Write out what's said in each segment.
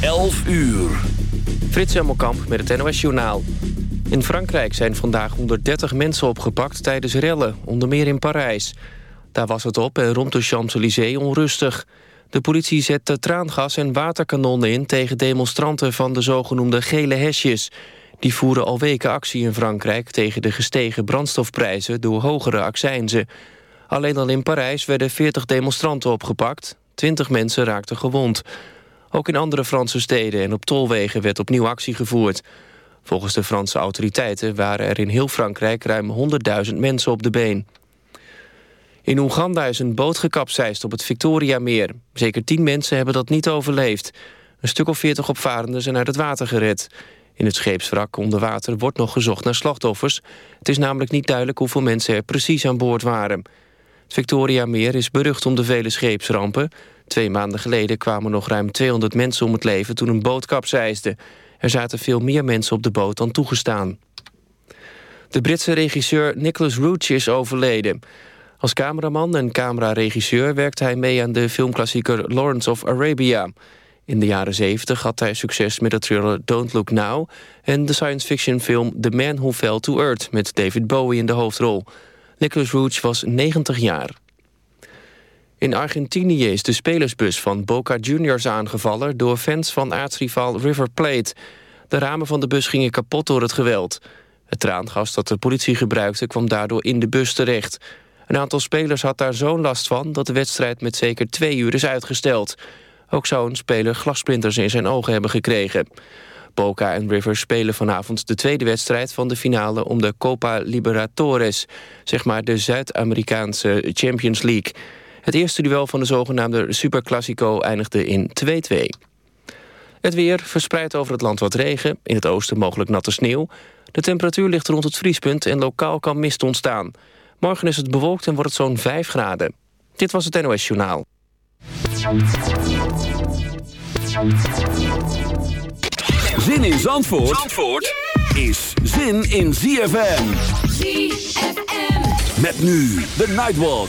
11 uur. Frits Hemelkamp met het NOS-journaal. In Frankrijk zijn vandaag 130 mensen opgepakt tijdens rellen, onder meer in Parijs. Daar was het op en rond de Champs-Élysées onrustig. De politie zette traangas en waterkanonnen in tegen demonstranten van de zogenoemde gele hesjes. Die voeren al weken actie in Frankrijk tegen de gestegen brandstofprijzen door hogere accijnzen. Alleen al in Parijs werden 40 demonstranten opgepakt. 20 mensen raakten gewond. Ook in andere Franse steden en op tolwegen werd opnieuw actie gevoerd. Volgens de Franse autoriteiten waren er in heel Frankrijk ruim 100.000 mensen op de been. In Oeganda is een boot gekapseist op het Victoriameer. Zeker 10 mensen hebben dat niet overleefd. Een stuk of 40 opvarenden zijn uit het water gered. In het scheepswrak onder water wordt nog gezocht naar slachtoffers. Het is namelijk niet duidelijk hoeveel mensen er precies aan boord waren. Het Victoriameer is berucht om de vele scheepsrampen. Twee maanden geleden kwamen nog ruim 200 mensen om het leven toen een boot kapseisde. Er zaten veel meer mensen op de boot dan toegestaan. De Britse regisseur Nicholas Roach is overleden. Als cameraman en cameraregisseur werkte hij mee aan de filmklassieker Lawrence of Arabia. In de jaren 70 had hij succes met de thriller Don't Look Now... en de science fiction film The Man Who Fell to Earth... met David Bowie in de hoofdrol. Nicholas Roach was 90 jaar. In Argentinië is de spelersbus van Boca Juniors aangevallen... door fans van aartsrivaal River Plate. De ramen van de bus gingen kapot door het geweld. Het traangas dat de politie gebruikte kwam daardoor in de bus terecht. Een aantal spelers had daar zo'n last van... dat de wedstrijd met zeker twee uur is uitgesteld. Ook zou een speler glasplinters in zijn ogen hebben gekregen. Boca en River spelen vanavond de tweede wedstrijd van de finale... om de Copa Libertadores, zeg maar de Zuid-Amerikaanse Champions League... Het eerste duel van de zogenaamde Superclásico eindigde in 2-2. Het weer verspreidt over het land wat regen. In het oosten mogelijk natte sneeuw. De temperatuur ligt rond het vriespunt en lokaal kan mist ontstaan. Morgen is het bewolkt en wordt het zo'n 5 graden. Dit was het NOS Journaal. Zin in Zandvoort, Zandvoort is zin in ZFM. ZFM. Met nu de Nightwalk.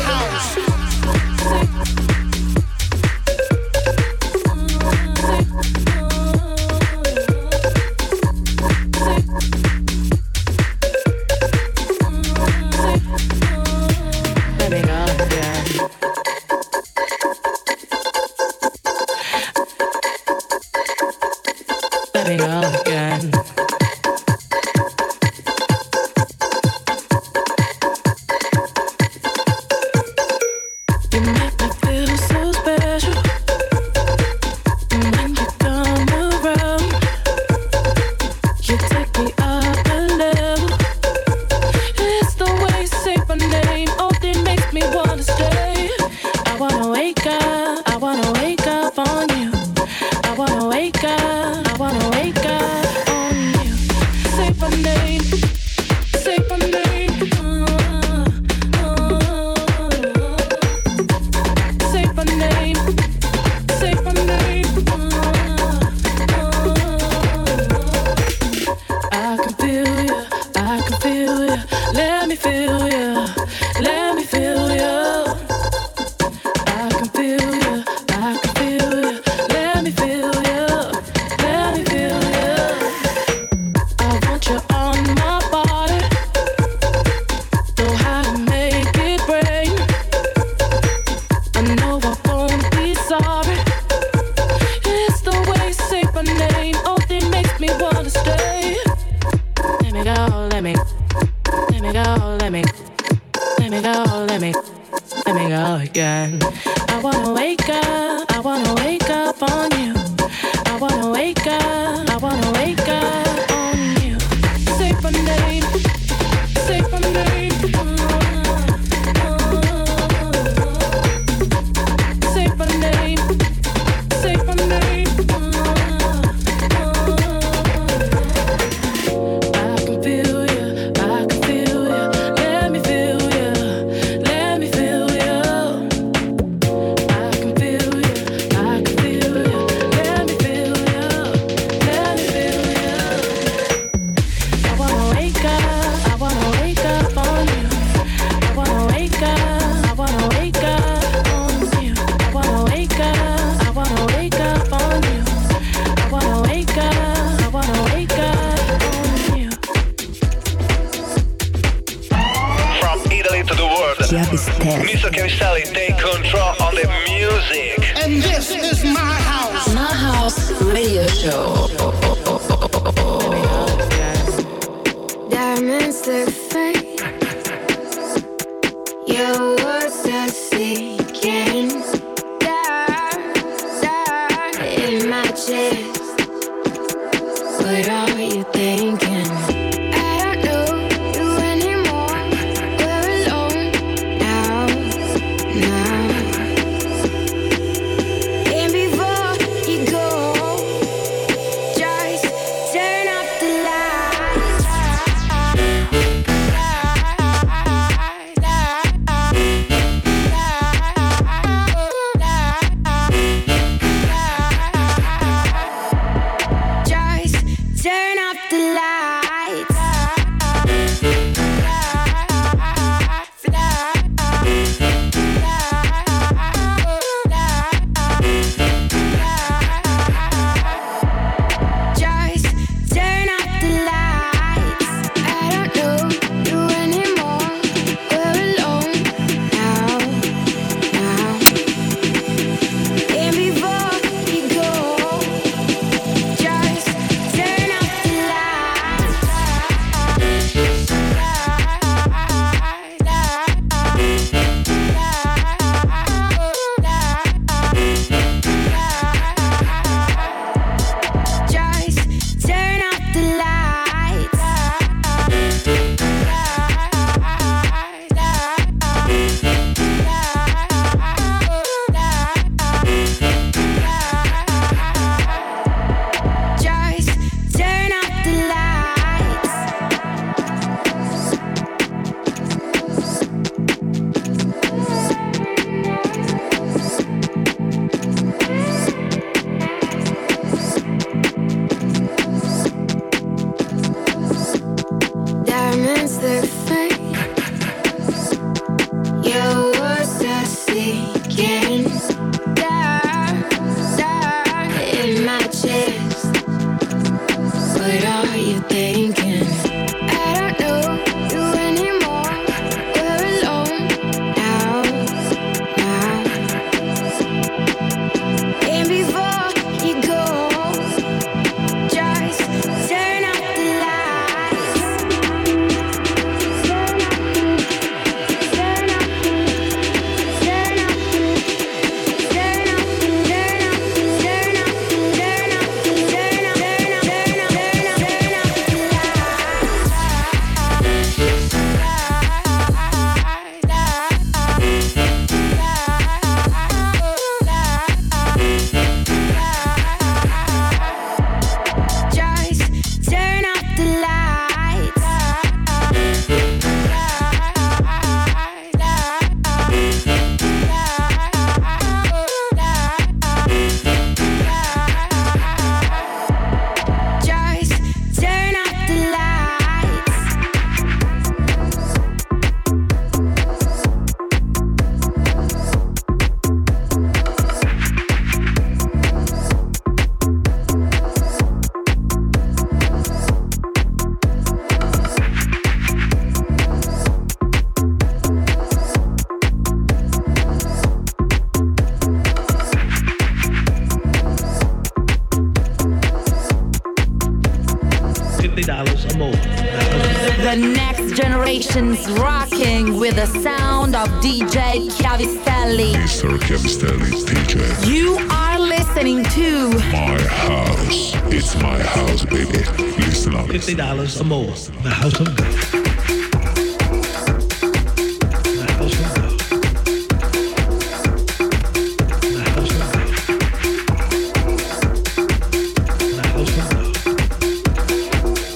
$50 or more. The House of God.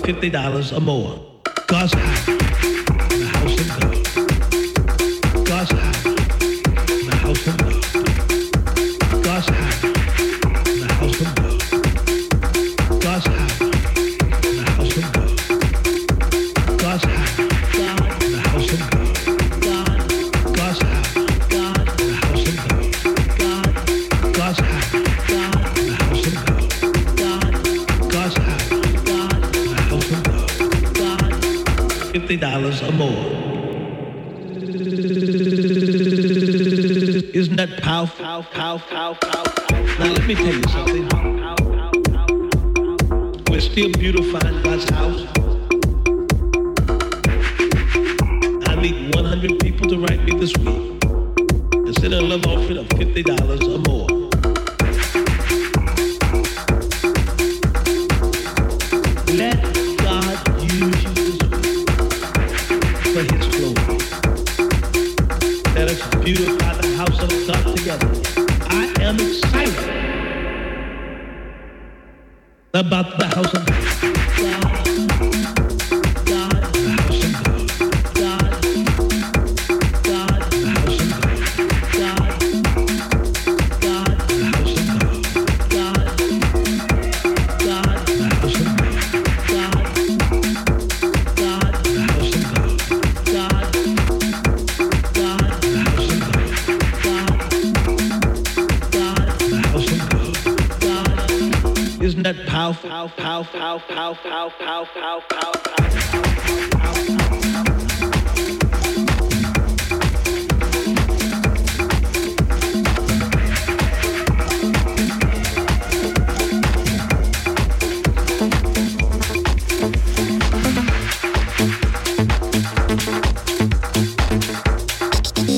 $50 or more. Let me tell you. about the house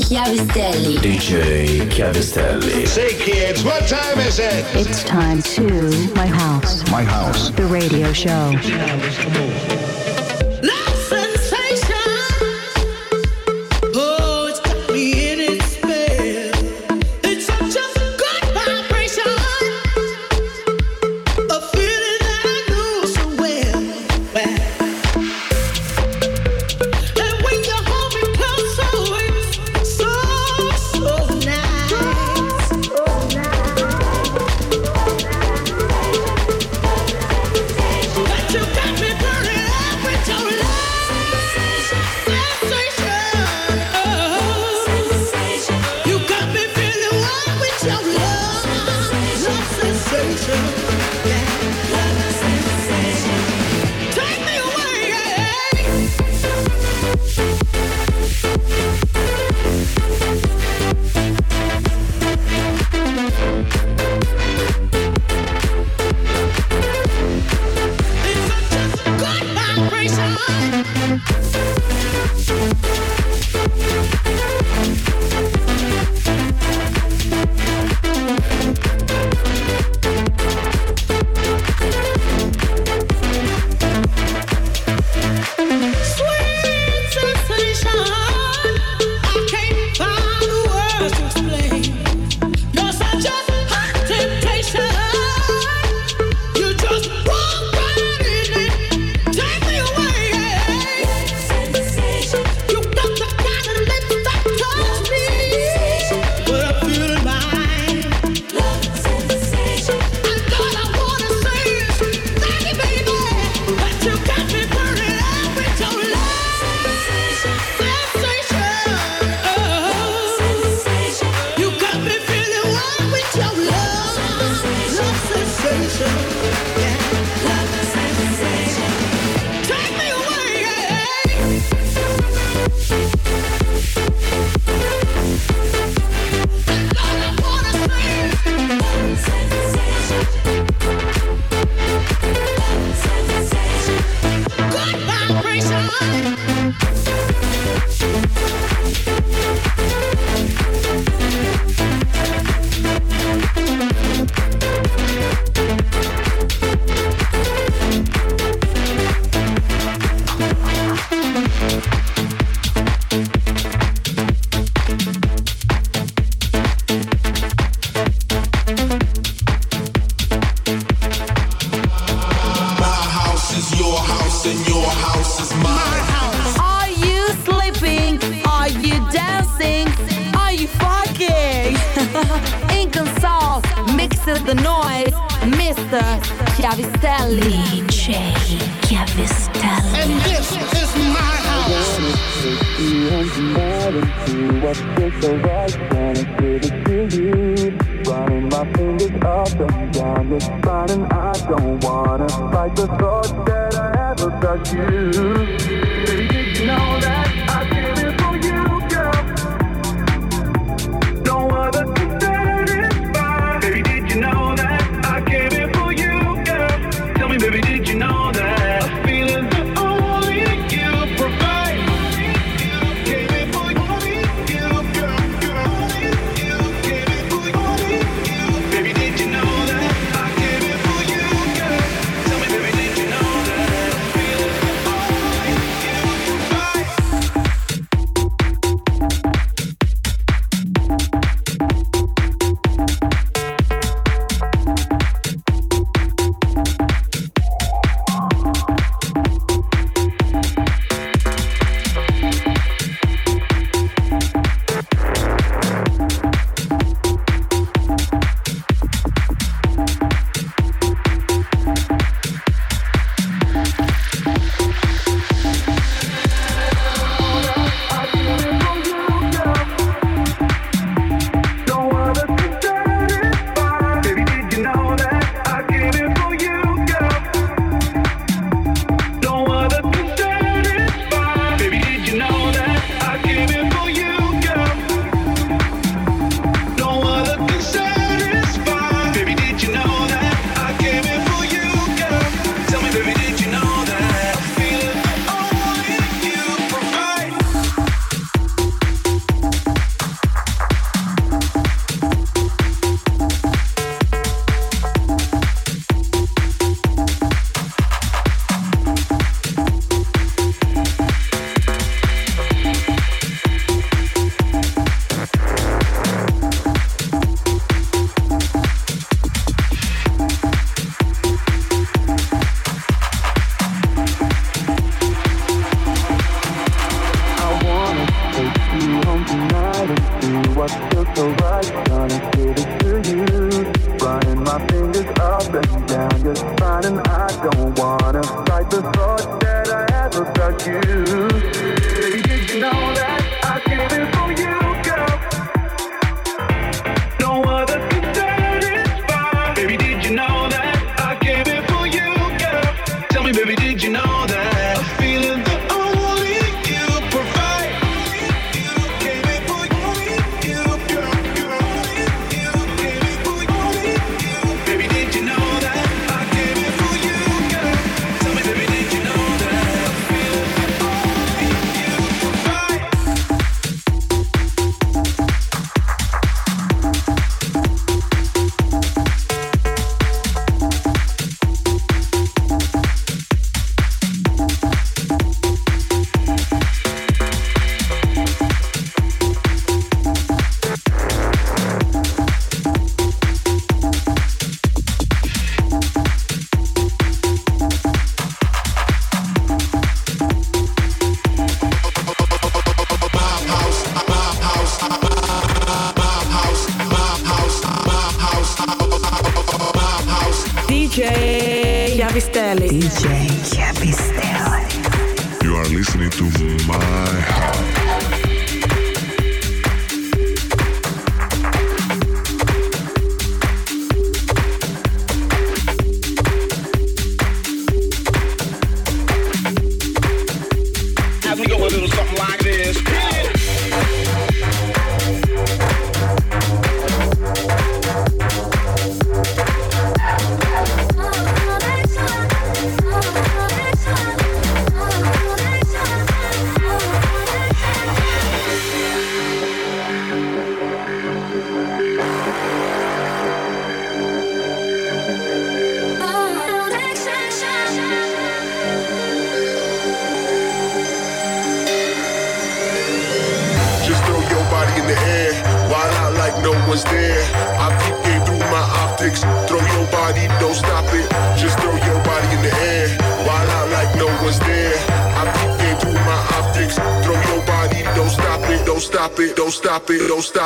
Chiavistelli. DJ Chiavistelli. Say kids, what time is it? It's time to Show.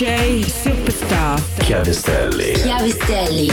Superstar chiavistelli, chiavistelli.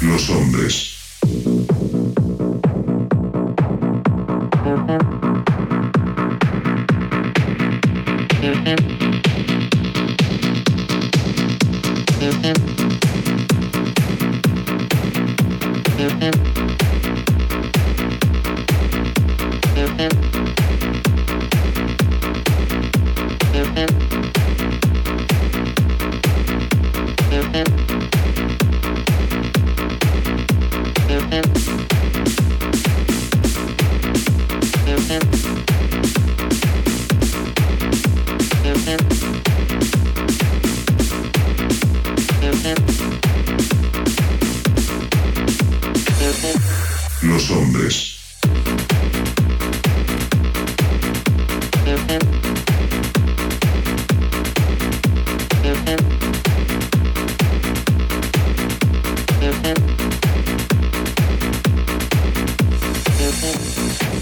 Los Hombres.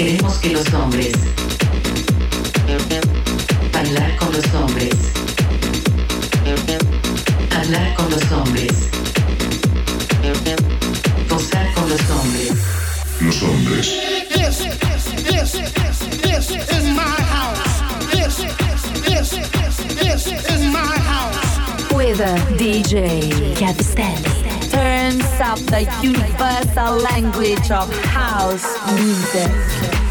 Queremos que los hombres bailar con los hombres, hablar con los hombres, gozar con los hombres. Los Hombres. This, this, this is my house. This, this, this is my house. With a DJ Chiavistelli. Turns up the universal language of house music.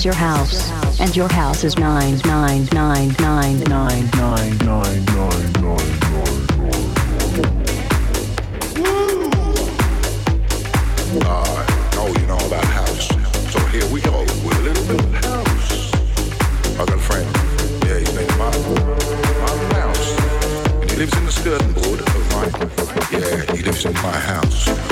Is your house, and your house is mine, nine, nine, nine, nine, nine, nine, nine, nine, Uh, oh, you know about house. So here we go with a little bit of house. I got a friend. Yeah, his name's Martin. Martin Mouse. And he lives in the skirting board of mine. Yeah, he lives in my house.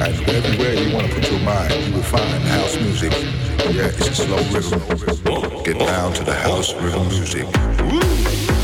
And everywhere you want to put your mind, you will find house music. Yeah, it's a slow rhythm. Get down to the house rhythm music. I'll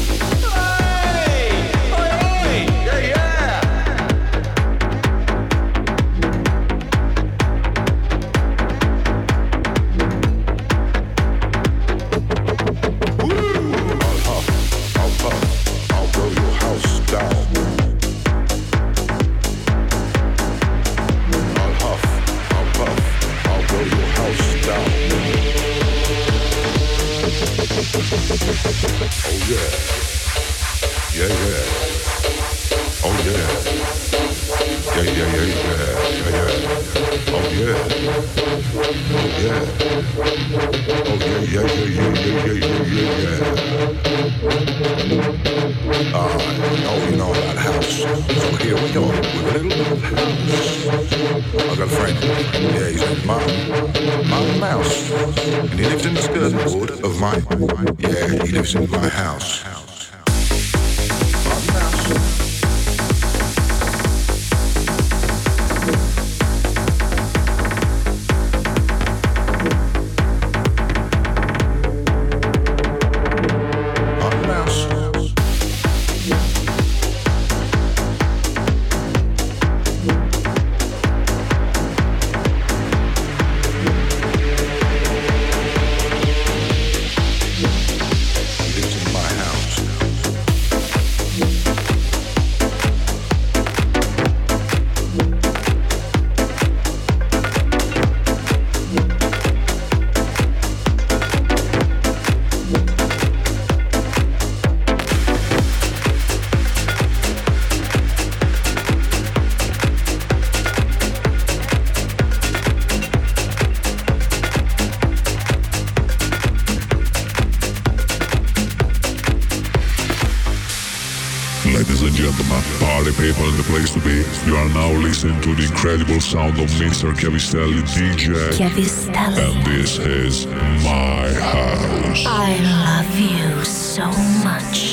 people in the place to be. You are now listening to the incredible sound of Mr. Chiavistelli DJ. Chiavistelli. And this is my house. I love you so much.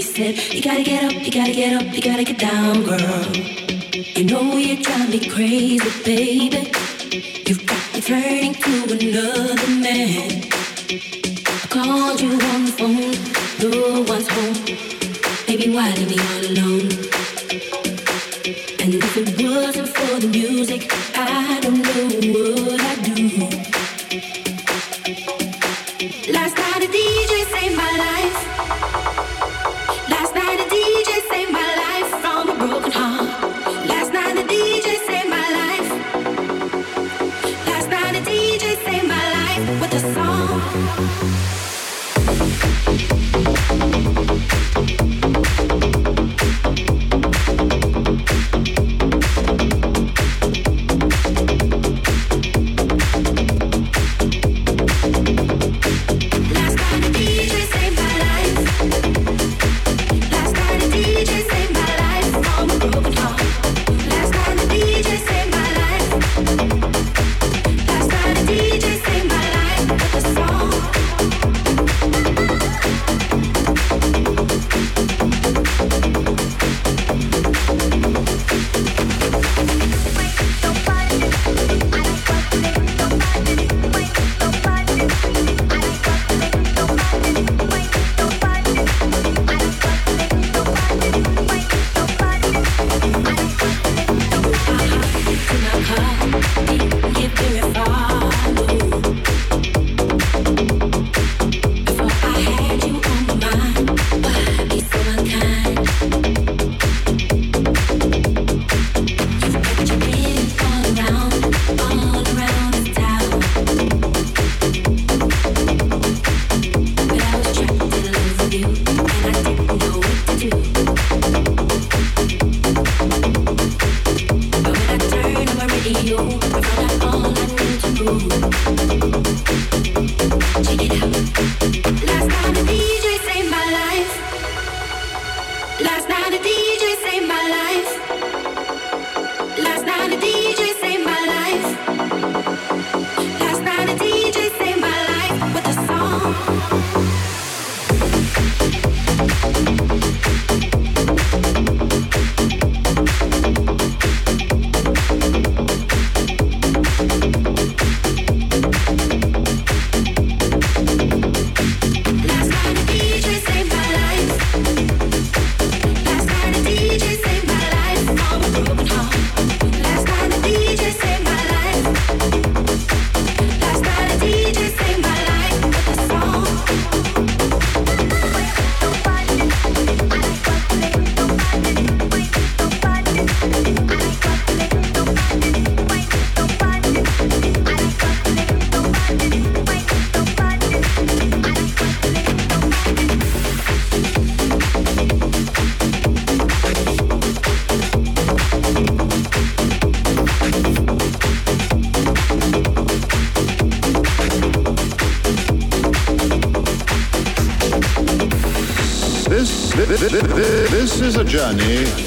he said, You gotta get up, you gotta get up, you gotta get down, girl. You know you drive me crazy, baby.